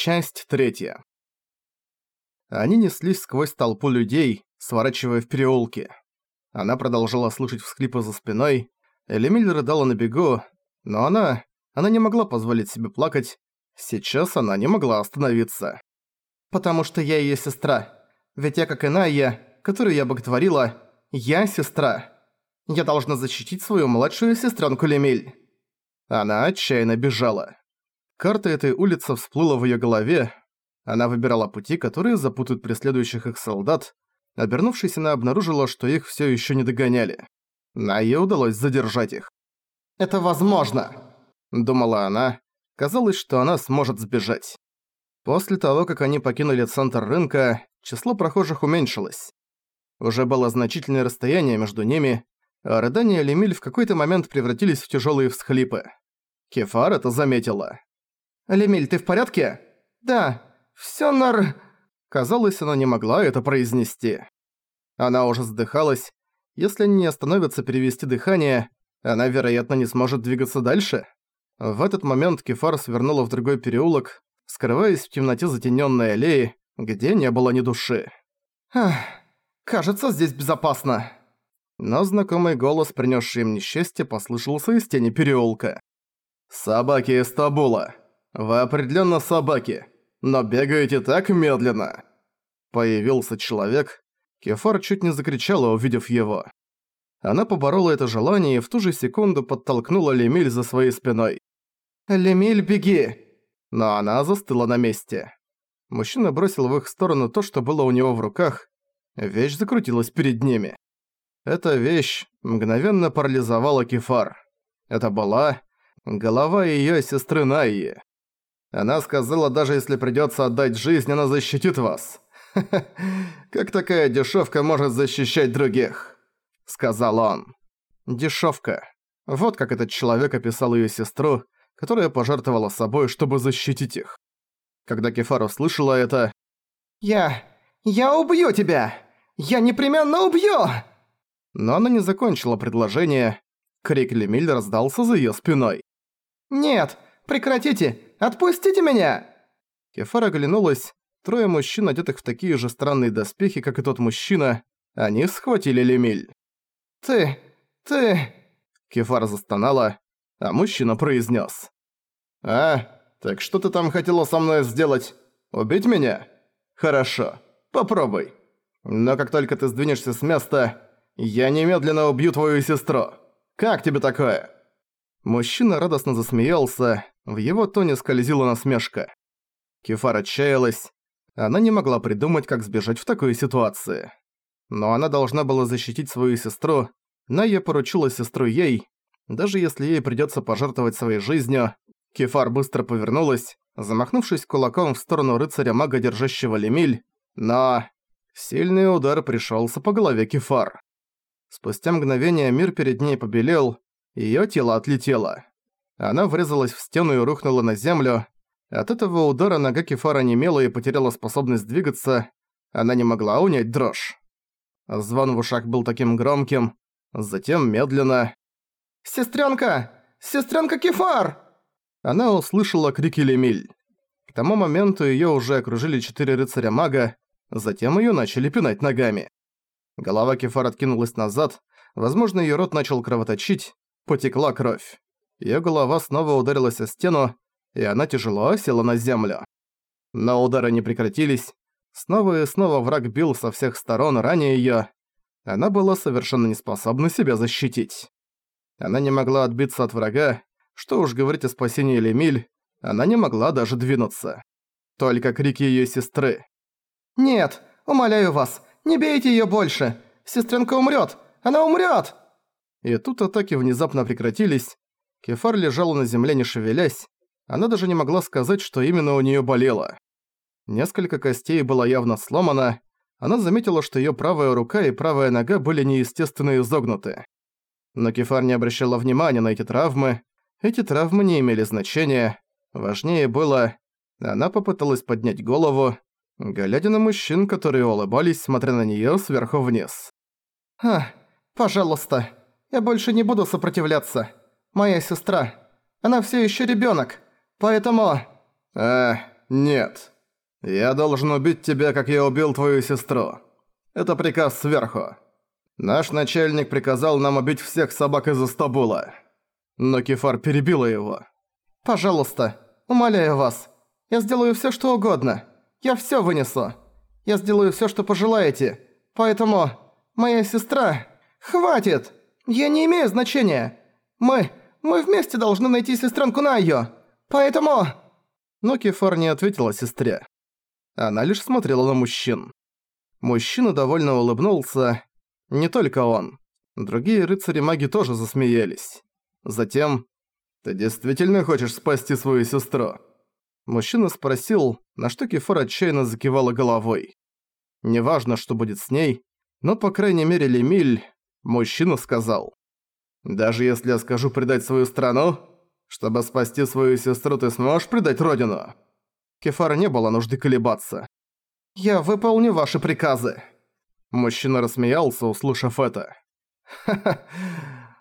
Часть третья. Они неслись сквозь толпу людей, сворачивая в переулки. Она продолжала слышать всхлипы за спиной, Элемиль рыдала на бегу, но она... Она не могла позволить себе плакать. Сейчас она не могла остановиться. «Потому что я её сестра. Ведь я как иная которую я боготворила, я сестра. Я должна защитить свою младшую сестрёнку Лемиль». Она отчаянно бежала. Карта этой улицы всплыла в её голове. Она выбирала пути, которые запутают преследующих их солдат. Обернувшись, она обнаружила, что их всё ещё не догоняли. Но ей удалось задержать их. «Это возможно!» – думала она. Казалось, что она сможет сбежать. После того, как они покинули центр рынка, число прохожих уменьшилось. Уже было значительное расстояние между ними, а рыдания Лемиль в какой-то момент превратились в тяжелые всхлипы. Кефар это заметила. «Лемиль, ты в порядке?» «Да, всё нар...» Казалось, она не могла это произнести. Она уже задыхалась. Если не остановится перевести дыхание, она, вероятно, не сможет двигаться дальше. В этот момент Кефар свернула в другой переулок, скрываясь в темноте затенённой аллеи, где не было ни души. «Ах, кажется, здесь безопасно». Но знакомый голос, принесший им несчастье, послышался из тени переулка. «Собаки из Табула!» «Вы определенно собаки, но бегаете так медленно!» Появился человек. Кефар чуть не закричала, увидев его. Она поборола это желание и в ту же секунду подтолкнула Лемиль за своей спиной. «Лемиль, беги!» Но она застыла на месте. Мужчина бросил в их сторону то, что было у него в руках. Вещь закрутилась перед ними. Эта вещь мгновенно парализовала Кефар. Это была голова её сестры Найи. Она сказала, даже если придётся отдать жизнь, она защитит вас. Как такая дешёвка может защищать других? Сказал он. Дешёвка. Вот как этот человек описал её сестру, которая пожертвовала собой, чтобы защитить их. Когда Кефар услышала это... «Я... я убью тебя! Я непременно убью!» Но она не закончила предложение. Крик Лемиль раздался за её спиной. «Нет! Прекратите! Отпустите меня!» Кефар оглянулась. Трое мужчин, одетых в такие же странные доспехи, как и тот мужчина, они схватили Лемиль. «Ты... ты...» Кефар застонала, а мужчина произнес: «А, так что ты там хотела со мной сделать? Убить меня? Хорошо, попробуй. Но как только ты сдвинешься с места, я немедленно убью твою сестру. Как тебе такое?» Мужчина радостно засмеялся, в его тоне скользила насмешка. Кефар отчаялась. Она не могла придумать, как сбежать в такой ситуации. Но она должна была защитить свою сестру, Найя поручила сестру ей. Даже если ей придётся пожертвовать своей жизнью, Кефар быстро повернулась, замахнувшись кулаком в сторону рыцаря-мага, держащего Лемиль, но... Сильный удар пришёлся по голове Кефар. Спустя мгновение мир перед ней побелел, её тело отлетело. Она врезалась в стену и рухнула на землю. От этого удара нога Кефара немела и потеряла способность двигаться. Она не могла унять дрожь. Звон в ушах был таким громким. Затем медленно... «Сестрёнка! Сестрёнка Кефар!» Она услышала крики Лемиль. К тому моменту её уже окружили четыре рыцаря-мага, затем её начали пинать ногами. Голова Кефар откинулась назад, возможно, её рот начал кровоточить, потекла кровь. Её голова снова ударилась о стену, и она тяжело села на землю. Но удары не прекратились. Снова и снова враг бил со всех сторон, ранее её. Она была совершенно не способна себя защитить. Она не могла отбиться от врага, что уж говорить о спасении Лемиль, она не могла даже двинуться. Только крики её сестры. «Нет, умоляю вас, не бейте её больше! Сестренка умрёт! Она умрёт!» И тут атаки внезапно прекратились, Кефар лежала на земле не шевелясь, она даже не могла сказать, что именно у неё болело. Несколько костей было явно сломано, она заметила, что её правая рука и правая нога были неестественно изогнуты. Но Кефар не обращала внимания на эти травмы, эти травмы не имели значения, важнее было... Она попыталась поднять голову, глядя на мужчин, которые улыбались, смотря на неё сверху вниз. «А, пожалуйста, я больше не буду сопротивляться. Моя сестра. Она все еще ребенок. Поэтому... А, Нет. Я должен убить тебя, как я убил твою сестру. Это приказ сверху. Наш начальник приказал нам убить всех собак из Истабула. Но Кефар перебила его. «Пожалуйста, умоляю вас. Я сделаю всё, что угодно. Я всё вынесу. Я сделаю всё, что пожелаете. Поэтому... Моя сестра... Хватит! Я не имею значения. Мы... Мы вместе должны найти сестренку Найо. Поэтому...» Но Кефар не ответила сестре. Она лишь смотрела на мужчин. Мужчина довольно улыбнулся. Не только он. Другие рыцари-маги тоже засмеялись. Затем... «Ты действительно хочешь спасти свою сестру?» Мужчина спросил, на что Кефар отчаянно закивала головой. Неважно, что будет с ней, но, по крайней мере, Лемиль, мужчина сказал. «Даже если я скажу предать свою страну, чтобы спасти свою сестру, ты сможешь предать родину?» Кефара не было нужды колебаться. «Я выполню ваши приказы». Мужчина рассмеялся, услышав это. «Ха-ха,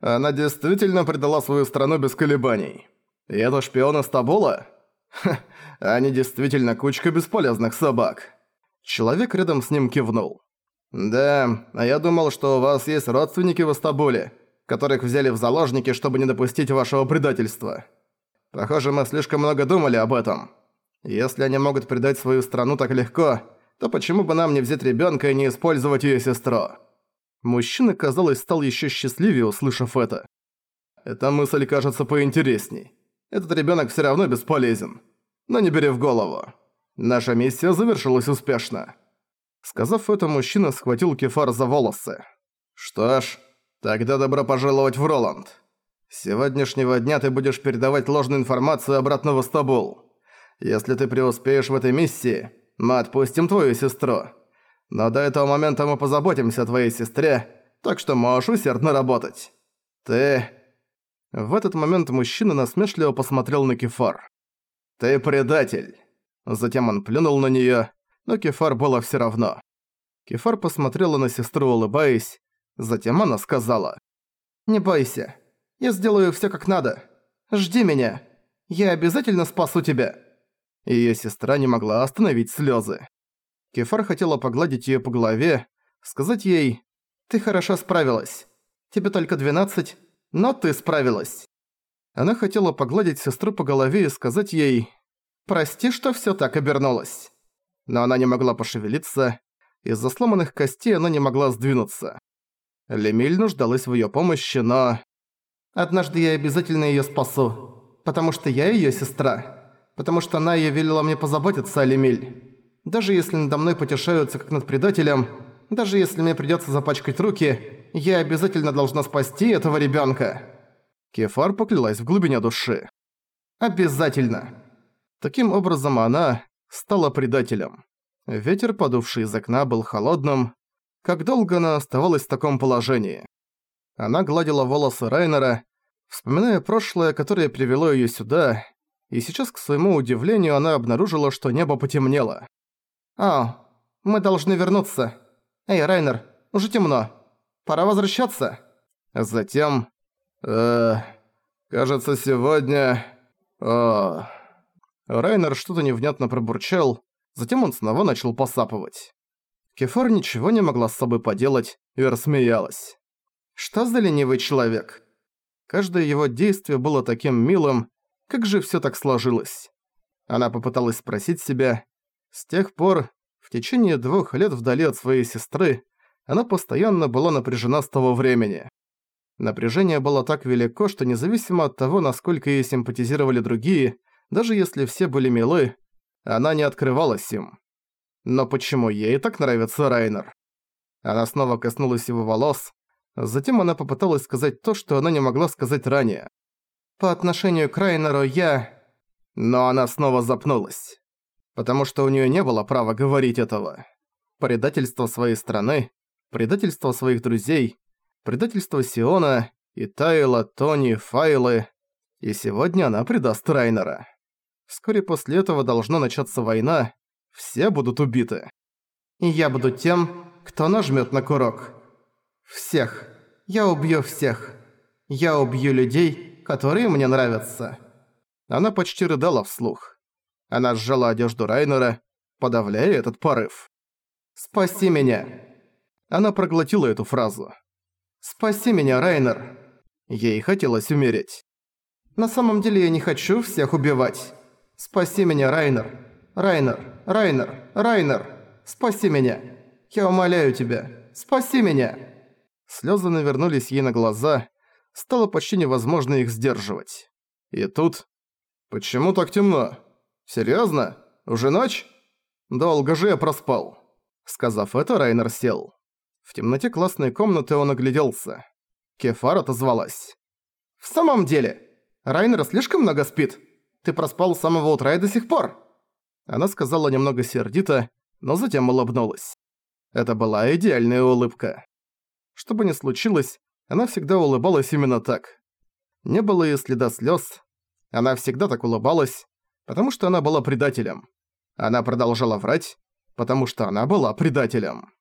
она действительно предала свою страну без колебаний. И это шпион из Табула? Ха, они действительно кучка бесполезных собак». Человек рядом с ним кивнул. «Да, а я думал, что у вас есть родственники в Истабуле, которых взяли в заложники, чтобы не допустить вашего предательства. Похоже, мы слишком много думали об этом. Если они могут предать свою страну так легко, то почему бы нам не взять ребёнка и не использовать её сестру?» Мужчина, казалось, стал ещё счастливее, услышав это. Эта мысль кажется поинтересней. Этот ребёнок всё равно бесполезен. Но не бери в голову. Наша миссия завершилась успешно. Сказав это, мужчина схватил Кефар за волосы. «Что ж, тогда добро пожаловать в Роланд. С сегодняшнего дня ты будешь передавать ложную информацию обратно в Стабул. Если ты преуспеешь в этой миссии, мы отпустим твою сестру. Но до этого момента мы позаботимся о твоей сестре, так что можешь усердно работать. Ты...» В этот момент мужчина насмешливо посмотрел на Кефар. «Ты предатель!» Затем он плюнул на неё, но Кефар было всё равно. Кефар посмотрела на сестру, улыбаясь, затем она сказала. «Не бойся, я сделаю всё как надо. Жди меня, я обязательно спасу тебя». Её сестра не могла остановить слёзы. Кефар хотела погладить её по голове, сказать ей «Ты хорошо справилась. Тебе только 12, но ты справилась». Она хотела погладить сестру по голове и сказать ей «Прости, что всё так обернулось» но она не могла пошевелиться, из-за сломанных костей она не могла сдвинуться. Лемиль нуждалась в её помощи, но... «Однажды я обязательно её спасу, потому что я её сестра, потому что она её велела мне позаботиться о Лемиль. Даже если надо мной потешаются как над предателем, даже если мне придётся запачкать руки, я обязательно должна спасти этого ребёнка». Кефар поклялась в глубине души. «Обязательно». Таким образом она, стала предателем. Ветер, подувший из окна, был холодным. Как долго она оставалась в таком положении? Она гладила волосы Райнера, вспоминая прошлое, которое привело её сюда, и сейчас, к своему удивлению, она обнаружила, что небо потемнело. «А, мы должны вернуться. Эй, Райнер, уже темно. Пора возвращаться». Затем... Э, кажется, сегодня... О... Райнер что-то невнятно пробурчал, затем он снова начал посапывать. Кефар ничего не могла с собой поделать и рассмеялась. Что за ленивый человек? Каждое его действие было таким милым, как же всё так сложилось? Она попыталась спросить себя. С тех пор, в течение двух лет вдали от своей сестры, она постоянно была напряжена с того времени. Напряжение было так велико, что независимо от того, насколько ей симпатизировали другие, даже если все были милы, она не открывалась им. Но почему ей так нравится Райнер? Она снова коснулась его волос, затем она попыталась сказать то, что она не могла сказать ранее. «По отношению к Райнеру я...» Но она снова запнулась. Потому что у неё не было права говорить этого. Предательство своей страны, предательство своих друзей, предательство Сиона, и Тайла, Тони, Файлы. И сегодня она предаст Райнера. Вскоре после этого должна начаться война, все будут убиты. И я буду тем, кто нажмет на курок. Всех. Я убью всех. Я убью людей, которые мне нравятся. Она почти рыдала вслух. Она сжала одежду Райнера, подавляя этот порыв. «Спаси меня!» Она проглотила эту фразу. «Спаси меня, Райнер!» Ей хотелось умереть. «На самом деле я не хочу всех убивать. Спаси меня, Райнер! Райнер! Райнер! Райнер! Спаси меня! Я умоляю тебя! Спаси меня!» Слёзы навернулись ей на глаза, стало почти невозможно их сдерживать. И тут... «Почему так темно? Серьёзно? Уже ночь? Долго же я проспал». Сказав это, Райнер сел. В темноте классной комнаты он огляделся. Кефар отозвалась. «В самом деле, Райнер слишком много спит. Ты проспал с самого утра и до сих пор». Она сказала немного сердито, но затем улыбнулась. Это была идеальная улыбка. Что бы ни случилось, она всегда улыбалась именно так. Не было и следа слез. Она всегда так улыбалась, потому что она была предателем. Она продолжала врать, потому что она была предателем.